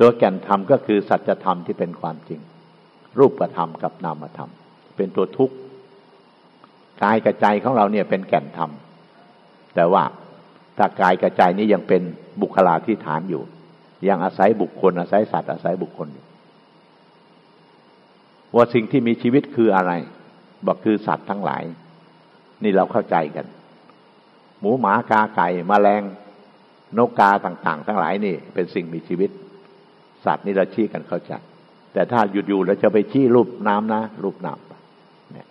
ตัวแก่นธรรมก็คือสัจธรรมที่เป็นความจริง รูปธรรมกับนามธรรม เป็นตัวทุกข์กายกับใจของเราเนี่ยเป็นแก่นธรรม แต่ว่าถ้ากายกับใจนี้ยังเป็นบุคลาธิฐานอยู่ ยังอาศัยบุคคล อาศัยสัตว์อาศัยบุคคลอยู่ว่าสิ่งที่มีชีวิตคืออะไร บอกคือสัตว์ทั้งหลาย นี่เราเข้าใจกัน หมูหมากาไก่มแมลงนกกาต่าง ๆ ทั้งหลายนี่เป็นสิ่งมีชีวิต สัตว์นี่เราชี้กันเข้าใจแต่ถ้าหยุดอยู่เราจะไปชี้รูปน้ำนะ รูปน้ำเนี่ย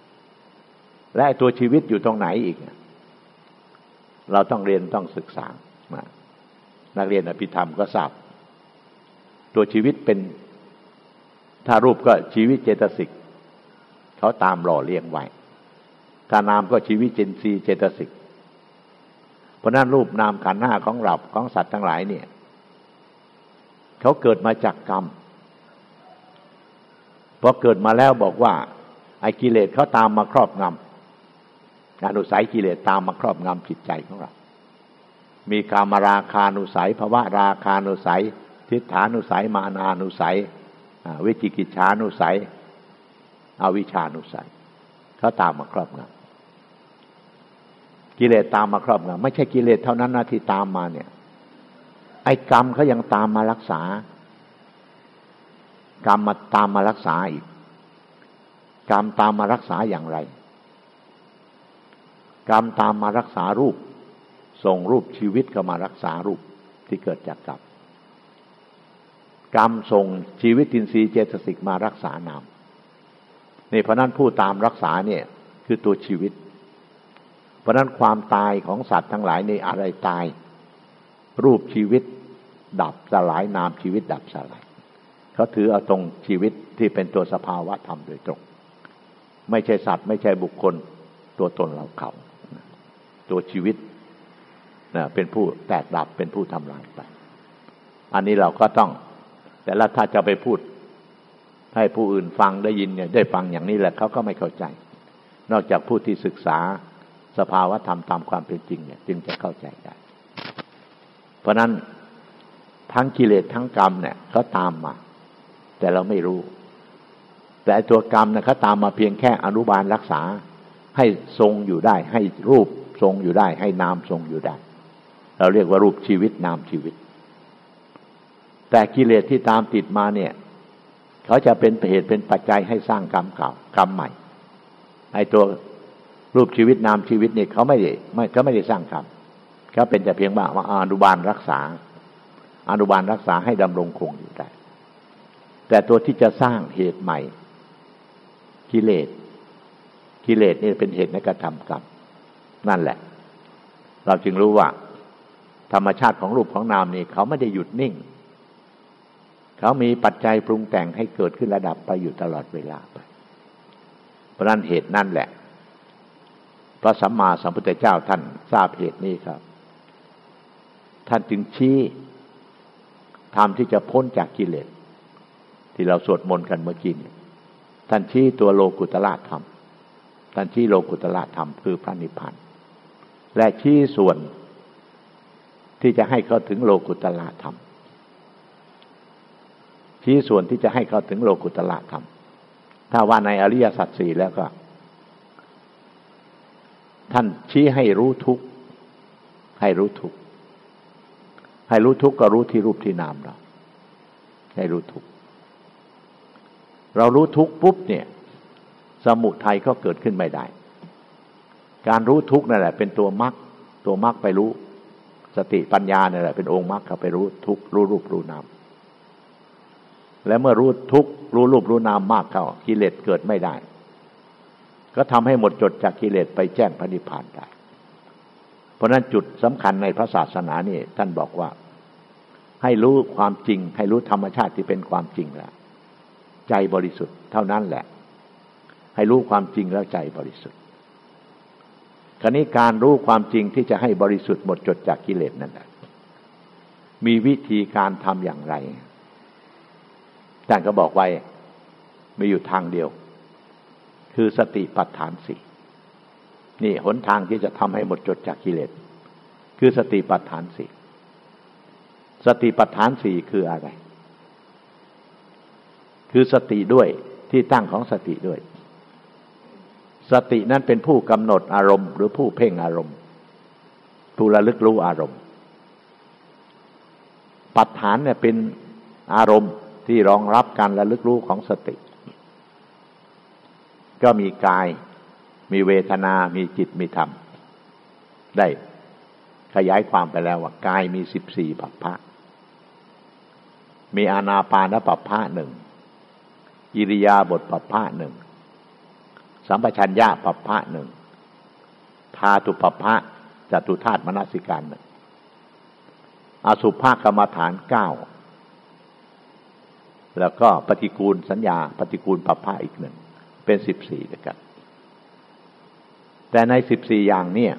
และตัวชีวิตอยู่ตรงไหนอีกเราต้องเรียนต้องศึกษานักเรียนอภิธรรมก็ทราบ ตัวชีวิตเป็นถ้ารูปก็ชีวิตเจตสิกเขาตามหล่อเลี้ยงไว้ถ้านามก็ชีวิตเจนซีเจตสิก เพราะนั้นรูปนามขันห้าของเราของสัตว์ทั้งหลายเนี่ย เขาเกิดมาจากกรรมพอเกิดมาแล้วบอกว่า ไอ้กิเลสเขาตามมาครอบงำอนุสัยกิเลสตามมาครอบงำจิตใจของเรา มีกามราคานุสัยภวะราคานุสัย ทิฏฐานุสัย มานานุสัยวิจิกิจฉานุสัย อวิชานุสัยเขาตามมาครอบงำกิเลสตามมาครอบงำไม่ใช่กิเลสเท่านั้นนะที่ตามมาเนี่ย ไอ้กรรมเขายังตามมารักษา กรรมมาตามมารักษาอีก กรรมตามมารักษาอย่างไร กรรมตามมารักษารูป ส่งรูปชีวิตเข้ามารักษารูปที่เกิดจากกรรมกรรมส่งชีวิตินทรีย์เจตสิกมารักษานามนี่เพราะนั้นผู้ตามรักษาเนี่ยคือตัวชีวิต เพราะนั้นความตายของสัตว์ทั้งหลายในอะไรตาย รูปชีวิต ดับสลายนามชีวิตดับสลายเขาถือเอาตรงชีวิตที่เป็นตัวสภาวะธรรมโดยตรง ไม่ใช่สัตว์ ไม่ใช่บุคคลตัวตนเราเขา ตัวชีวิตนะเป็นผู้แตกดับเป็นผู้ทำลายไป อันนี้เราก็ต้อง แต่ละถ้าจะไปพูด ให้ผู้อื่นฟังได้ยินเนี่ยได้ฟังอย่างนี้แหละเขาก็ไม่เข้าใจ นอกจากผู้ที่ศึกษาสภาวะธรรมตามความเป็นจริงเนี่ย จึงจะเข้าใจได้ เพราะนั้น ทั้งกิเลสทั้งกรรมเนี่ยเขาตามมา แต่เราไม่รู้ แต่ตัวกรรมเนี่ยเขาตามมาเพียงแค่อนุบาลรักษา ให้ทรงอยู่ได้ ให้รูปทรงอยู่ได้ ให้นามทรงอยู่ได้ เราเรียกว่ารูปชีวิตนามชีวิต แต่กิเลสที่ตามติดมาเนี่ยเขาจะเป็นเหตุเป็นปัจจัยให้สร้างกรรมเก่ากรรมใหม่ไอ้ตัวรูปชีวิตนามชีวิตเนี่ยเขาไม่ได้ไม่เขาไม่ได้สร้างกรรมเขาเป็นแต่เพียงว่าอนุบาลรักษา อนุบาลรักษาให้ดำรงคงอยู่ได้ แต่ตัวที่จะสร้างเหตุใหม่ กิเลส กิเลสนี่เป็นเหตุในการทำกรรมนั่นแหละ เราจึงรู้ว่า ธรรมชาติของรูปของนามนี่เขาไม่ได้หยุดนิ่ง เขามีปัจจัยปรุงแต่งให้เกิดขึ้นระดับไปอยู่ตลอดเวลาไปเพราะนั้นเหตุนั่นแหละพระสัมมาสัมพุทธเจ้าท่านทราบเหตุนี้ครับ ท่านจึงชี้ ทำที่จะพ้นจากกิเลสที่เราสวดมนต์กันเมื่อกี้ท่านชี้ตัวโลกุตละธรรมท่านชี้โลกุตละธรรมคือพระนิพพานและชี้ส่วนที่จะให้เขาถึงโลกุตละธรรมชี้ส่วนที่จะให้เขาถึงโลกุตละธรรมถ้าว่าในอริยสัจสี่แล้วก็ ท่านชี้ให้รู้ทุกให้รู้ทุก ให้รู้ทุกข์ก็รู้ที่รูปที่นามเราให้รู้ทุกข์เรารู้ทุกข์ปุ๊บเนี่ย สมุทัยก็เกิดขึ้นไม่ได้ การรู้ทุกข์นั่นแหละ เป็นตัวมรรคตัวมรรคไปรู้ สติปัญญาเนี่ยแหละเป็นองค์มรรคเข้าไปรู้ทุกรู้รูปรู้นาม และเมื่อรู้ทุกรู้รูปรู้นามมากเข้ากิเลสเกิดไม่ได้ ก็ทำให้หมดจดจากกิเลสไปแจ้งพระนิพพานได้ เพราะนั้นจุดสำคัญในพระศาสนานี่ท่านบอกว่า ให้รู้ความจริง ให้รู้ธรรมชาติที่เป็นความจริงแล้วใจบริสุทธิ์เท่านั้นแหละ ให้รู้ความจริงแล้วใจบริสุทธิ์ครนี้การรู้ความจริงที่จะให้บริสุทธิ์หมดจดจากกิเลสนั่นแหละมีวิธีการทำอย่างไรท่านก็บอกไว้มีอยู่ทางเดียว คือสติปัฏฐานสี่นี่หนทางที่จะทำให้หมดจดจากกิเลสคือสติปัฏฐานสี่ สติปัฏฐานสี่คืออะไร คือสติด้วยที่ตั้งของสติด้วย สตินั้นเป็นผู้กำหนดอารมณ์ หรือผู้เพ่งอารมณ์ผู้ระลึกรู้อารมณ์ ปัจฐานเนี่ยเป็นอารมณ์ที่รองรับการระลึกรู้ของสติ ก็มีกาย มีเวทนา มีจิต มีธรรม ได้ขยายความไปแล้วว่ากายมีสิบสี่ปัปพะ มีอานาปานปัปพะหนึ่งอิริยาบถปัปพะหนึ่งสัมปชัญญะปัปพะหนึ่งธาตุปัปพะจตุธาตุมนสิการหนึ่งอสุภกรรมฐานเก้าแล้วก็ปฏิกูลสัญญา ปฏิกูลปัปพะอีกหนึ่ง เป็นสิบสี่ด้วยกัน แต่ในสิบสี่อย่างเนี่ย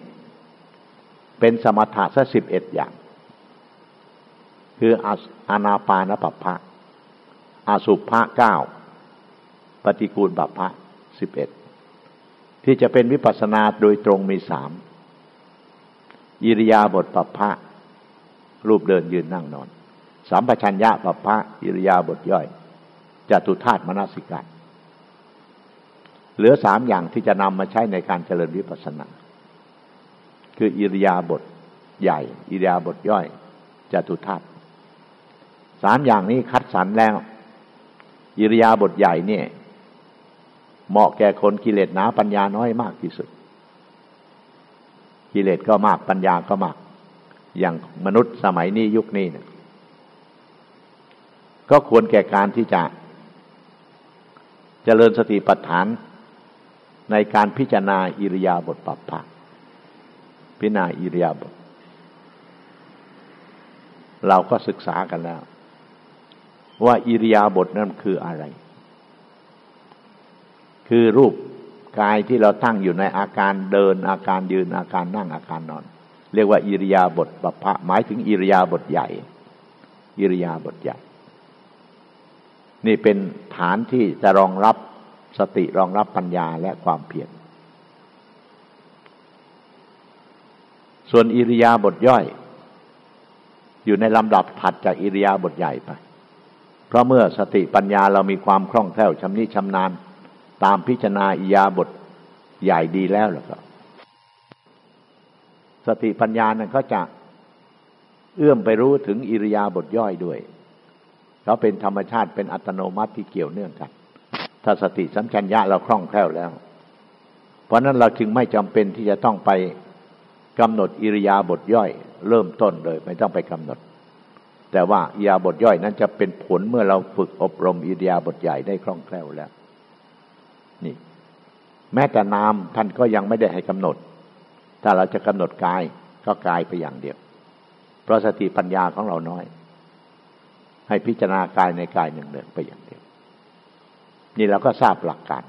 เป็นสมถะสักสิบเอ็ดอย่าง คืออานาปานปัปพะอาสุภะเก้าปฏิกูลปัปพะสิบเอ็ดที่จะเป็นวิปัสนาโดยตรงมีสามอิริยาบถปัปพะรูปเดินยืนนั่งนอนสัมปชัญญะปัปพะอิริยาบถย่อยจตุธาตุมนสิกาเหลือสามอย่างที่จะนำมาใช้ในการเจริญวิปัสสนา คืออิริยาบถใหญ่ อิริยาบถย่อยจตุทัศ สามอย่างนี้คัดสรรแล้วอิริยาบถใหญ่เนี่ย เหมาะแก่คนกิเลสหนาปัญญาน้อยมากที่สุด กิเลสก็มากปัญญาก็มาก อย่างมนุษย์สมัยนี้ยุคนี้เนี่ยก็ควรแก่การที่จะเจริญสติปัฏฐาน ในการพิจารณาอิริยาบถปัปภะพิจารณาอิริยาบถเราก็ศึกษากันแล้ว ว่าอิริยาบถนั้นคืออะไร คือรูปกายที่เราตั้งอยู่ในอาการเดินอาการยืนอาการนั่งอาการนอน เรียกว่าอิริยาบถบัพพะหมายถึงอิริยาบถใหญ่ อิริยาบถใหญ่ นี่เป็นฐานที่จะรองรับสติรองรับปัญญาและความเพียรส่วนอิริยาบถย่อย อยู่ในลำดับถัดจากอิริยาบถใหญ่ไป เพราะเมื่อสติปัญญาเรามีความคล่องแคล่วชำนิชำนาญ ตามพิจารณาอิยาบถใหญ่ดีแล้วแล้วก็สติปัญญานั้นก็จะเอื้อมไปรู้ถึงอิริยาบถย่อยด้วยเขาเป็นธรรมชาติเป็นอัตโนมัติที่เกี่ยวเนื่องกัน ถ้าสติสัมชัญญะเราคล่องแคล่วแล้ว เพราะนั้นเราจึงไม่จำเป็นที่จะต้องไปกำหนดอิริยาบถย่อย เริ่มต้นเลย ไม่ต้องไปกำหนด แต่ว่าอิยาบถย่อยนั้นจะเป็นผลเมื่อเราฝึกอบรมอิยาบถใหญ่ได้คล่องแคล่วแล้ว นี่ แม้แต่นามท่านก็ยังไม่ได้ให้กำหนด ถ้าเราจะกำหนดกายก็กายไปอย่างเดียว เพราะสติปัญญาของเราน้อย ให้พิจารณากายในกายหนึ่งเดินไปอย่างเดียว นี่เราก็ทราบหลักการ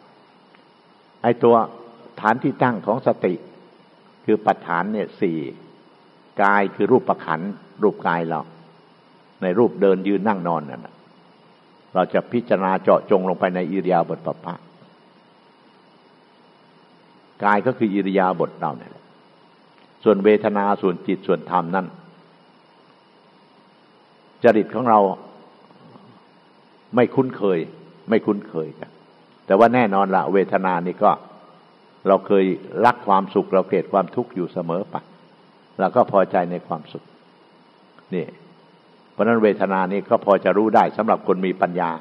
ไอ้ตัวฐานที่ตั้งของสติ คือปัจฐานเนี่ยสี่กายคือรูปประขันรูปกายเรา ในรูปเดินยืนนั่งนอนนั่นเราจะพิจารณาเจาะจงลงไปในอิริยาบถปภะกายก็คืออิริยาบถเราเนี่ยส่วนเวทนาส่วนจิตส่วนธรรมนั่นจริตของเราไม่คุ้นเคย ไม่คุ้นเคยกันแต่ว่าแน่นอนละเวทนานี่ก็เราเคยรักความสุข เราเกลียดความทุกข์อยู่เสมอปะเราก็พอใจในความสุข นี่ เพราะนั้นเวทนานี้ก็พอจะรู้ได้สำหรับคนมีปัญญา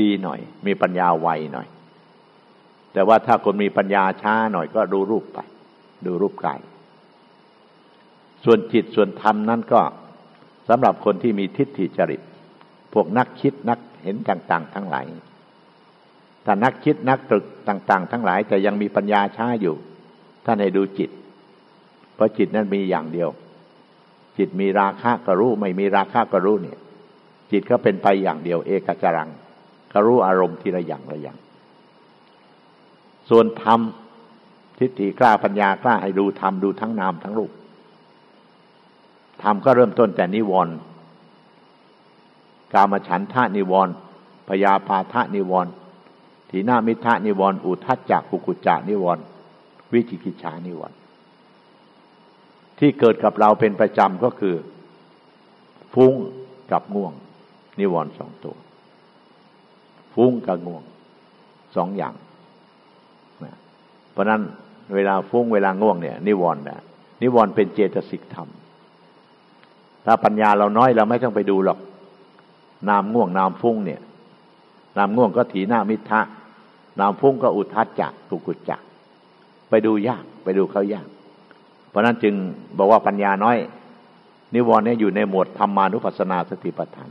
ดีหน่อย มีปัญญาไวหน่อย แต่ว่าถ้าคนมีปัญญาช้าหน่อยก็ดูรูปไป ดูรูปกายส่วนจิตส่วนธรรมนั้นก็สำหรับคนที่มีทิฏฐิจริต พวกนักคิดนักเห็นต่าง ๆ ทั้งหลายถ้านักคิดนักตรึกต่าง ๆ ทั้งหลาย แต่ยังมีปัญญาช้าอยู่ท่านให้ดูจิต เพราะจิตนั้นมีอย่างเดียว จิตมีราคะกรู้ไม่มีราคะกรู้เนี่ย จิตก็เป็นไปอย่างเดียว เอกจรังกรู้อารมณ์ทีละอย่างละอย่าง ส่วนธรรมทิฏฐิกล้าปัญญากล้าให้ดูธรรมดูทั้งนามทั้งรูปธรรมก็เริ่มต้นแต่นิวรณ์กามฉันทะนิวรณ์พยาพาทะนิวรณ์ทีนามิทะนิวรณ์อุทัจจะกุกุจจานิวรณ์วิจิกิจฉานิวรณ์ ที่เกิดกับเราเป็นประจำก็คือ ฟุ้งกับง่วง นิวรณ์สองตัว ฟุ้งกับง่วงสองอย่าง เพราะนั้นเวลาฟุ้งเวลาง่วงเนี่ย นิวรณ์นะนิวรณ์เป็นเจตสิกธรรม ถ้าปัญญาเราน้อยเราไม่ต้องไปดูหรอก นามง่วงนามฟุ้งเนี่ย นามง่วงก็ถีหน้ามิทะนามฟุ้งก็อุทัศจักกุกุจจักไปดูยาก ไปดูเขายาก ราะนั้นจึงบอกว่าปัญญาน้อย นิวรณ์เนี่ยอยู่ในหมวดธรรมานุปัสสนาสติปัฏฐาน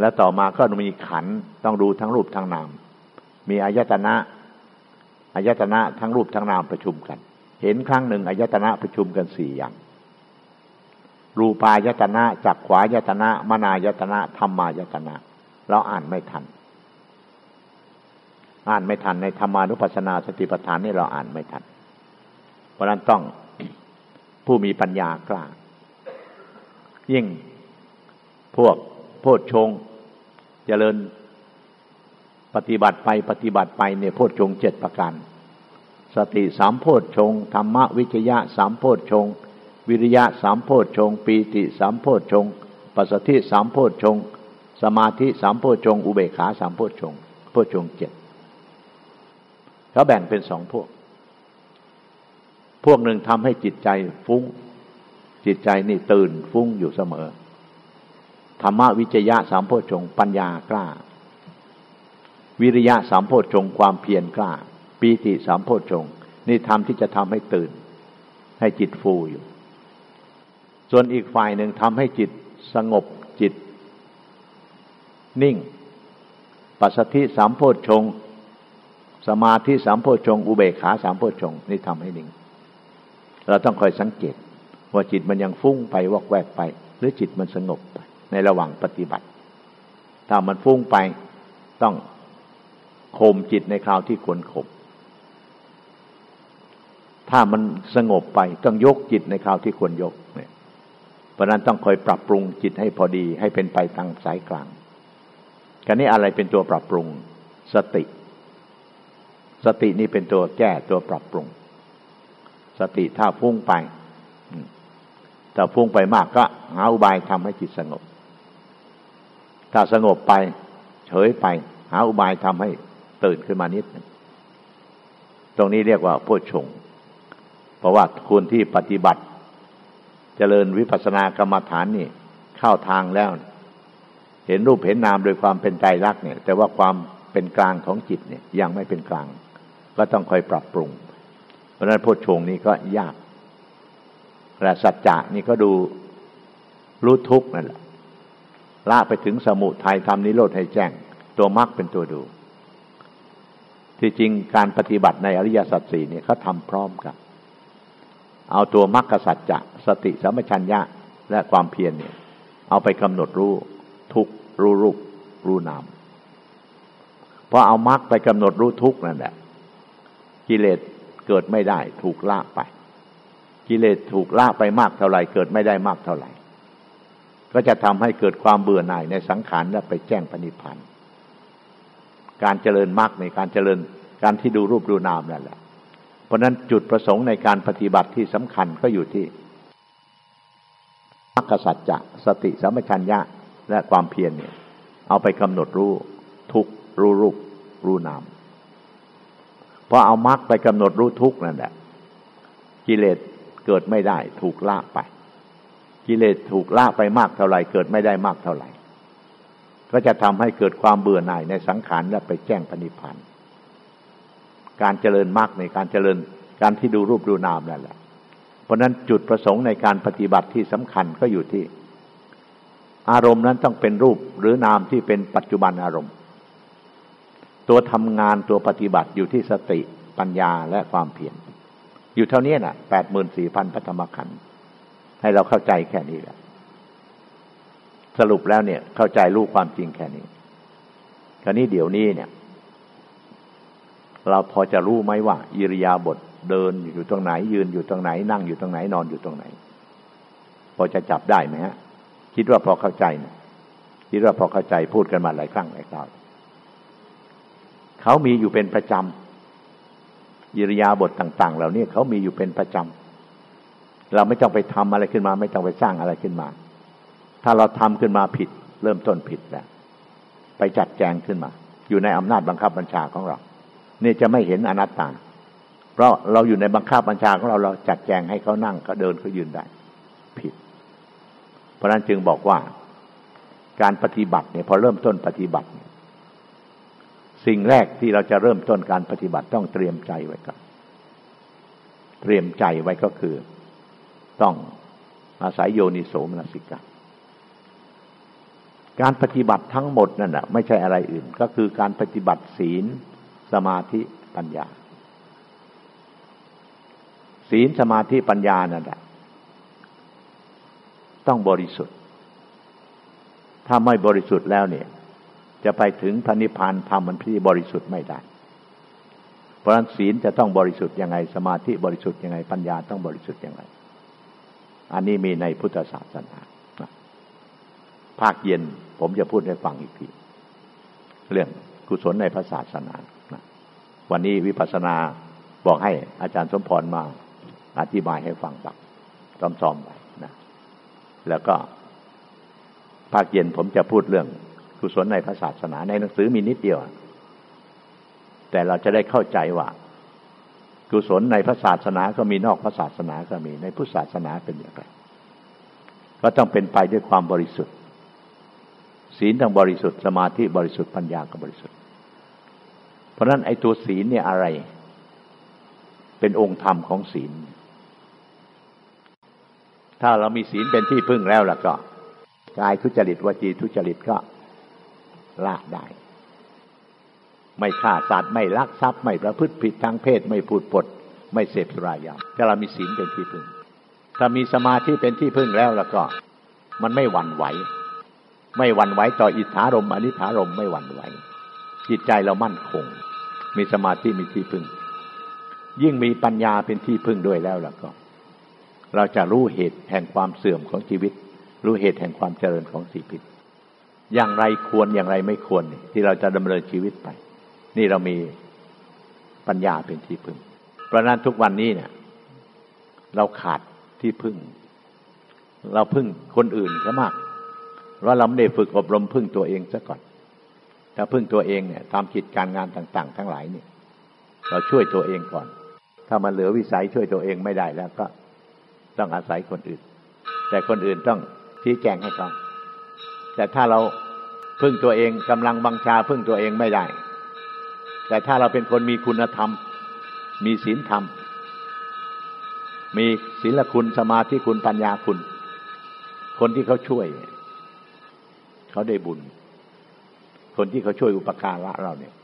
แล้วต่อมาก็มีขันต้องดูทั้งรูปทั้งนาม มีอายตนะอายตนะทั้งรูปทั้งนามประชุมกัน เห็นครั้งหนึ่งอายตนะประชุมกันสี่อย่าง รูปายตนะจักขวายตนะมนายตนะธรรมายตนะ เราอ่านไม่ทัน อ่านไม่ทันในธรรมานุปัสสนาสติปัฏฐานนี่เราอ่านไม่ทัน ราะนั้นต้องผู้มีปัญญากล้า ยิ่งพวกโพชฌงเจริญปฏิบัติไปปฏิบัติไปเนี่ยโพชฌงเจ็ดประการ สติสามโพชฌงธรรมวิจยะสามโพชฌงวิริยะสามโพชฌงปีติสามโพชฌงปัสสติสามโพชฌงสมาธิสามโพชฌงอุเบกขาสามโพชฌงโพชฌงเจ็ดเขาแบ่งเป็นสองพวก พวกหนึ่งทำให้จิตใจฟุ้ง จิตใจนี่ตื่นฟุ้งอยู่เสมอ ธรรมวิจยะสามโพชฌงปัญญากล้า วิริยะสามโพชฌงความเพียรกล้า ปีติสามโพชฌงนี่ทำที่จะทำให้ตื่น ให้จิตฟูอยู่ ส่วนอีกฝ่ายหนึ่งทำให้จิตสงบจิต นิ่ง ปัสสธิสามโพชฌงสมาธิสามโพชฌงอุเบกขาสามโพชฌงนี่ทำให้นิ่ง เราต้องคอยสังเกต ว่าจิตมันยังฟุ้งไปวอกแวกไป หรือจิตมันสงบไป ในระหว่างปฏิบัติ ถ้ามันฟุ้งไปต้องข่มจิตในคราวที่ควรข่มถ้ามันสงบไปต้องยกจิตในคราวที่ควรยกเนี่ยเพราะนั้นต้องคอยปรับปรุงจิตให้พอดีให้เป็นไปทางสายกลางกันนี้อะไรเป็นตัวปรับปรุง สติ สตินี่เป็นตัวแก้ตัวปรับปรุง สติถ้าพุ่งไปถ้าพุ่งไปมากก็หาอุบายทำให้จิตสงบ ถ้าสงบไป เฉยไป หาอุบายทำให้ตื่นขึ้นมานิดนึงตรงนี้เรียกว่าโพชงเพราะว่าคนที่ปฏิบัติเจริญวิปัสสนากรรมฐานนี่เข้าทางแล้ว เห็นรูปเห็นนามโดยความเป็นใจรักเนี่ย แต่ว่าความเป็นกลางของจิตเนี่ยยังไม่เป็นกลาง ก็ต้องคอยปรับปรุง ราะนั้นโพชงนี้ก็ยากและสัจจะนี่ก็ดูรู้ทุกนั่นแหละละไปถึงสมุทัยทำนิโรธให้แจ้ง ตัวมรรคเป็นตัวดู ที่จริงการปฏิบัติในอริยสัจสี่เนี่ยเขาทำพร้อมกันเอาตัวมรรคสัจจะสติสัมปชัญญะและความเพียรเนี่ย เอาไปกำหนดรู้ทุกรู้รูปรู้นามพอเอามรรคไปกำหนดรู้ทุกนั่นแหละกิเลส เกิดไม่ได้ ถูกละไป กิเลสถูกละไปมากเท่าไหร่ เกิดไม่ได้มากเท่าไหร่ ก็จะทำให้เกิดความเบื่อหน่ายในสังขารและไปแจ้งปณิพันธ์การเจริญมรรคในการเจริญการที่ดูรูปดูนามนั่นแหละ เพราะนั้นจุดประสงค์ในการปฏิบัติที่สำคัญก็อยู่ที่มรรคสัจจะสติสัมปชัญญะและความเพียรเนี่ย เอาไปกำหนดรู้ทุกรู้รูปรู้นาม พอเอามรรคไปกำหนดรู้ทุกนั่นแหละกิเลสเกิดไม่ได้ ถูกละไป กิเลสถูกละไปมากเท่าไหร่เกิดไม่ได้มากเท่าไหร่ ก็จะทำให้เกิดความเบื่อหน่ายในสังขารและไปแจ้งปณิพันธ์การเจริญมรรคในการเจริญการที่ดูรูปดูนามนั่นแหละ เพราะนั้นจุดประสงค์ในการปฏิบัติที่สำคัญก็อยู่ที่ อารมณ์นั้นต้องเป็นรูปหรือนามที่เป็นปัจจุบันอารมณ์ ตัวทำงานตัวปฏิบัติอยู่ที่สติปัญญาและความเพียรอยู่เท่านี้นะ่ะแปดหมื่นสี่พันพัฒมขันให้เราเข้าใจแค่นี้แหละสรุปแล้วเนี่ย เข้าใจรู้ความจริงแค่นี้คราวนี้เดี๋ยวนี้เนี่ย เราพอจะรู้ไหมว่าอิริยาบถเดินอยู่ตรงไหน ยืนอยู่ตรงไหน นั่งอยู่ตรงไหนนอนอยู่ตรงไหน พอจะจับได้ไหมฮะ คิดว่าพอเข้าใจนะคิดว่าพอเข้าใจพูดกันมาหลายครั้งหลายคราว เขามีอยู่เป็นประจำอิริยาบถต่าง ๆ เหล่านี้เขามีอยู่เป็นประจำเราไม่ต้องไปทำอะไรขึ้นมา ไม่ต้องไปสร้างอะไรขึ้นมา ถ้าเราทำขึ้นมาผิด เริ่มต้นผิดแล้วไปจัดแจงขึ้นมา อยู่ในอำนาจบังคับบัญชาของเรา นี่จะไม่เห็นอนัตตา เพราะเราอยู่ในบังคับบัญชาของเราเราจัดแจงให้เขานั่งเขาเดินเขายืนได้ ผิด เพราะนั้นจึงบอกว่าการปฏิบัติเนี่ยพอเริ่มต้นปฏิบัติ สิ่งแรกที่เราจะเริ่มต้นการปฏิบัติต้องเตรียมใจไว้ก่อนเตรียมใจไว้ก็คือ ต้องอาศัยโยนิโสมนสิกาการปฏิบัติทั้งหมดนั่นแหะไม่ใช่อะไรอื่น ก็คือการปฏิบัติศีล สมาธิปัญญา ศีลสมาธิปัญญานั่นแหละต้องบริสุทธิ์ ถ้าไม่บริสุทธิ์แล้วเนี่ย จะไปถึงพระนิพพานทำมันที่บริสุทธิ์ไม่ได้ เพราะฉะนั้นศีลจะต้องบริสุทธิ์ยังไง สมาธิบริสุทธิ์ยังไง ปัญญาต้องบริสุทธิ์ยังไง อันนี้มีในพุทธศาสนา ภาคเย็นผมจะพูดให้ฟังอีกที เรื่องกุศลในพระศาสนา วันนี้วิปัสสนาบอกให้อาจารย์สมพรมาอธิบายให้ฟังแบบซ้อมๆไปนะ แล้วก็ภาคเย็นผมจะพูดเรื่อง กุศลในพระศาสนาในหนังสือมีนิดเดียว แต่เราจะได้เข้าใจว่า กุศลในพระศาสนาก็มีนอกพระศาสนาก็มีในพุทธศาสนาเป็นอย่างไรก็ต้องเป็นไปด้วยความบริสุทธิ์ ศีลต้องบริสุทธิ์สมาธิบริสุทธิ์ปัญญาก็บริสุทธิ์ เพราะนั้นไอ้ตัวศีลเนี่ยอะไร เป็นองค์ธรรมของศีล ถ้าเรามีศีลเป็นที่พึ่งแล้วล่ะก็กายทุจริตวจีทุจริตก็ ละได้ ไม่ฆ่าสัตว์ไม่ลักทรัพย์ไม่ประพฤติผิดทางเพศ ไม่พูดปด ไม่เสพสุรายาถ้าเรามีศีลเป็นที่พึ่ง ถ้ามีสมาธิเป็นที่พึ่งแล้วแล้วก็ มันไม่หวั่นไหว ไม่หวั่นไหวต่ออิทธารมอนิธารมไม่หวั่นไหว จิตใจเรามั่นคง มีสมาธิมีที่พึ่ง ยิ่งมีปัญญาเป็นที่พึ่งด้วยแล้วแล่ะก็ เราจะรู้เหตุแห่งความเสื่อมของชีวิต รู้เหตุแห่งความเจริญของสีพิษ อย่างไรควรอย่างไรไม่ควร ที่เราจะดำเนินชีวิตไป นี่เรามีปัญญาเป็นที่พึ่ง เพราะนั้นทุกวันนี้เนี่ย เราขาดที่พึ่ง เราพึ่งคนอื่นซะมากว่าเราไม่ได้ฝึกอบรมพึ่งตัวเองซะก่อน ถ้าพึ่งตัวเองเนี่ยทำกิจการงานต่าง ๆ ทั้งหลายเนี่ย เราช่วยตัวเองก่อน ถ้ามันเหลือวิสัยช่วยตัวเองไม่ได้แล้วก็ต้องอาศัยคนอื่น แต่คนอื่นต้องชี้แจงให้เขา แต่ถ้าเราพึ่งตัวเองกำลังบังชาพึ่งตัวเองไม่ได้ แต่ถ้าเราเป็นคนมีคุณธรรม มีศีลธรรม มีศีลคุณสมาธิคุณปัญญาคุณ คนที่เขาช่วย เขาได้บุญ คนที่เขาช่วยอุปการะเราเนี่ย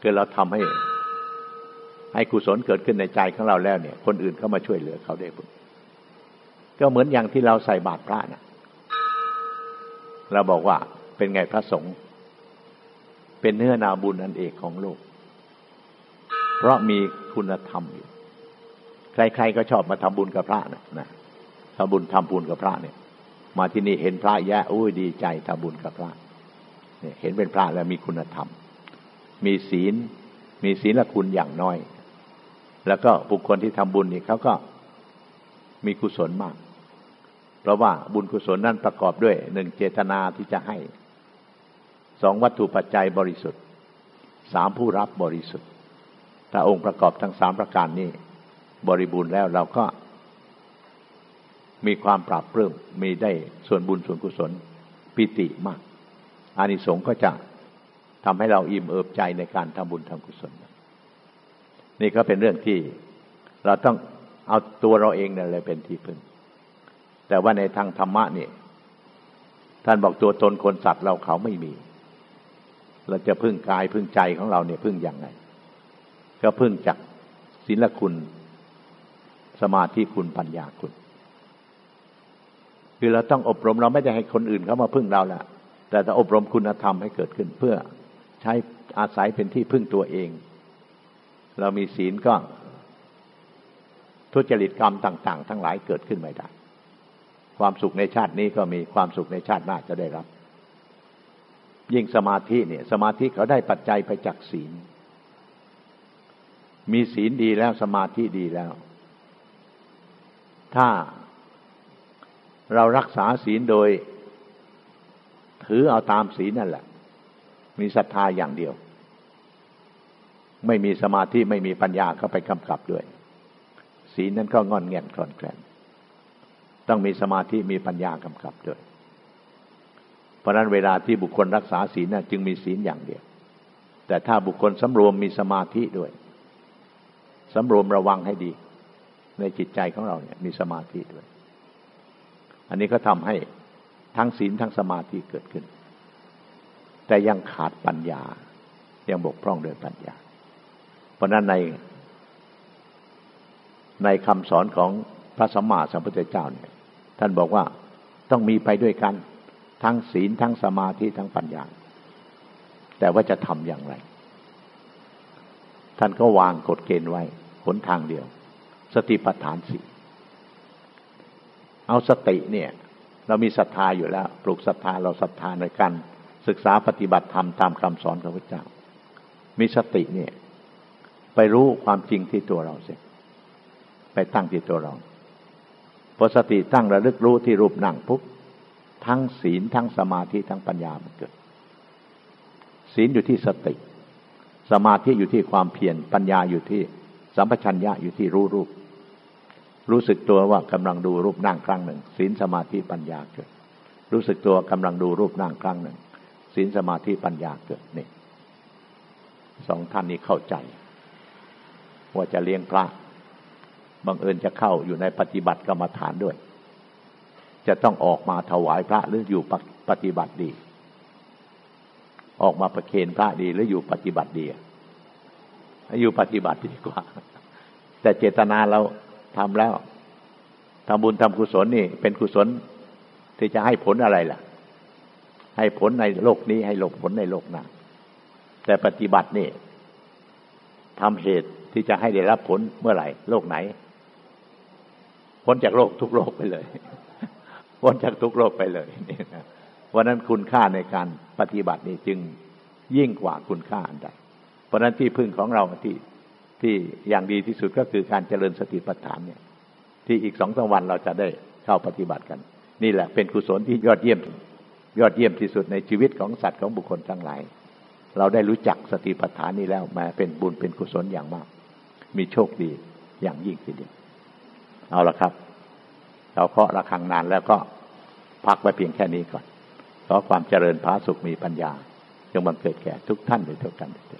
คือเราทำให้ให้กุศลเกิดขึ้นในใจของเราแล้วเนี่ย คนอื่นเข้ามาช่วยเหลือเขาได้บุญก็เหมือนอย่างที่เราใส่บาตรพระนะ เราบอกว่าเป็นไงพระสงฆ์เป็นเนื้อนาบุญอันเอกของโลก เพราะมีคุณธรรมอยู่ ใครๆก็ชอบมาทำบุญกับพระนะนะทำบุญทำบุญกับพระเนี่ย มาที่นี่เห็นพระแย่โอ้ยดีใจทำบุญกับพระเนี่ยเห็นเป็นพระแล้วมีคุณธรรม มีศีล มีศีลคุณอย่างน้อย แล้วก็บุคคลที่ทำบุญนี่เขาก็มีกุศลมาก เพราะว่าบุญกุศลนั้นประกอบด้วยหนึ่งเจตนาที่จะให้สองวัตถุปัจจัยบริสุทธิ์สามผู้รับบริสุทธิ์ถ้าองค์ประกอบทั้งสามประการนี้ บริบูรณ์แล้วเราก็มีความปราบเพิ่มมีได้ส่วนบุญส่วนกุศลปิติมาก อานิสงส์ก็จะทำให้เราอิ่มเอิบใจในการทำบุญทำกุศล นี่ก็เป็นเรื่องที่เราต้องเอาตัวเราเองนั่นเลยเป็นที่พึ่ง แต่ว่าในทางธรรมะนี่ท่านบอกตัวตนคนสัตว์เราเขาไม่มี เราจะพึ่งกายพึ่งใจของเราเนี่ยพึ่งอย่างไรก็พึ่งจากศีลคุณ สมาธิคุณปัญญาคุณ คือเราต้องอบรมเราไม่ได้ให้คนอื่นเขามาพึ่งเราแหละแต่จะอบรมคุณธรรมให้เกิดขึ้นเพื่อใช้อาศัยเป็นที่พึ่งตัวเอง เรามีศีลก็ทุจริตกรรมต่าง ๆ ทั้งหลายเกิดขึ้นไม่ได้ ความสุขในชาตินี้ก็มีความสุขในชาติหน้าจะได้รับ ยิ่งสมาธิเนี่ย สมาธิเขาได้ปัจจัยไปจากศีล มีศีลดีแล้วสมาธิดีแล้ว ถ้าเรารักษาศีลโดย ถือเอาตามศีลนั่นแหละ มีศรัทธาอย่างเดียว ไม่มีสมาธิไม่มีปัญญาเข้าไปกำกับด้วย ศีลนั้นก็งอนแงนคลอนแคลน ต้องมีสมาธิมีปัญญากำกับด้วย เพราะนั้นเวลาที่บุคคลรักษาศีลนะจึงมีศีลอย่างเดียว แต่ถ้าบุคคลสำรวมมีสมาธิด้วยสำรวมระวังให้ดี ในจิตใจของเราเนี่ย มีสมาธิด้วย อันนี้ก็ทำให้ทั้งศีลทั้งสมาธิเกิดขึ้น แต่ยังขาดปัญญา ยังบกพร่องโดยปัญญา เพราะนั้นในในคำสอนของพระสัมมาสัมพุทธเจ้าเนี่ย ท่านบอกว่าต้องมีไปด้วยกัน ทั้งศีลทั้งสมาธิทั้งปัญญา แต่ว่าจะทำอย่างไร ท่านก็วางกฎเกณฑ์ไว้หนทางเดียว สติปัฏฐานสี่เอาสติเนี่ย เรามีศรัทธาอยู่แล้ว ปลูกศรัทธาเราศรัทธาในการศึกษาปฏิบัติธรรมตามคำสอนของพระเจ้า มีสติเนี่ย ไปรู้ความจริงที่ตัวเราเสียไปตั้งที่ตัวเรา พอสติตั้งระลึกรู้ที่รูปนั่งปุ๊บทั้งศีลทั้งสมาธิทั้งปัญญามันเกิด ศีลอยู่ที่สติ สมาธิอยู่ที่ความเพียรปัญญาอยู่ที่สัมปชัญญะอยู่ที่รู้รูป รู้สึกตัวว่ากำลังดูรูปนั่งครั้งหนึ่งศีลสมาธิปัญญาเกิด รู้สึกตัวกำลังดูรูปนั่งครั้งหนึ่งศีลสมาธิปัญญาเกิดนี่สองท่านนี้เข้าใจ ว่าจะเลี้ยงพระ บังเอิญจะเข้าอยู่ในปฏิบัติกรรมฐานด้วย จะต้องออกมาถวายพระหรืออยู่ปฏิบัติดี ออกมาประเคนพระดีหรืออยู่ปฏิบัติดีอยู่ปฏิบัติดีกว่า แต่เจตนาเราทำแล้วทำบุญทำกุศลนี่ เป็นกุศลที่จะให้ผลอะไรล่ะ ให้ผลในโลกนี้ให้หลบผลในโลกหน้าแต่ปฏิบัตินี่ทำเหตุที่จะให้ได้รับผลเมื่อไหร่ โลกไหน พ้นจากโลกทุกโลกไปเลยพ้นจากทุกโลกไปเลยนี่นะวันนั้นคุณค่าในการปฏิบัตินี่จึงยิ่งกว่าคุณค่าอันใดเพราะนั้นที่พึ่งของเราที่ที่อย่างดีที่สุดก็คือการเจริญสติปัฏฐานเนี่ย ที่อีกสองสามวันเราจะได้เข้าปฏิบัติกัน นี่แหละเป็นกุศลที่ยอดเยี่ยม ยอดเยี่ยมที่สุดในชีวิตของสัตว์ของบุคคลทั้งหลาย เราได้รู้จักสติปัฏฐานนี้แล้วมาเป็นบุญเป็นกุศลอย่างมาก มีโชคดีอย่างยิ่งทีเดียว เอาละครับ เราเคาะระฆังนานแล้วก็พักไว้เพียงแค่นี้ก่อน ขอความเจริญพาสุขมีปัญญาจงบังเกิดแก่ทุกท่านโดยทั่วกันเถิ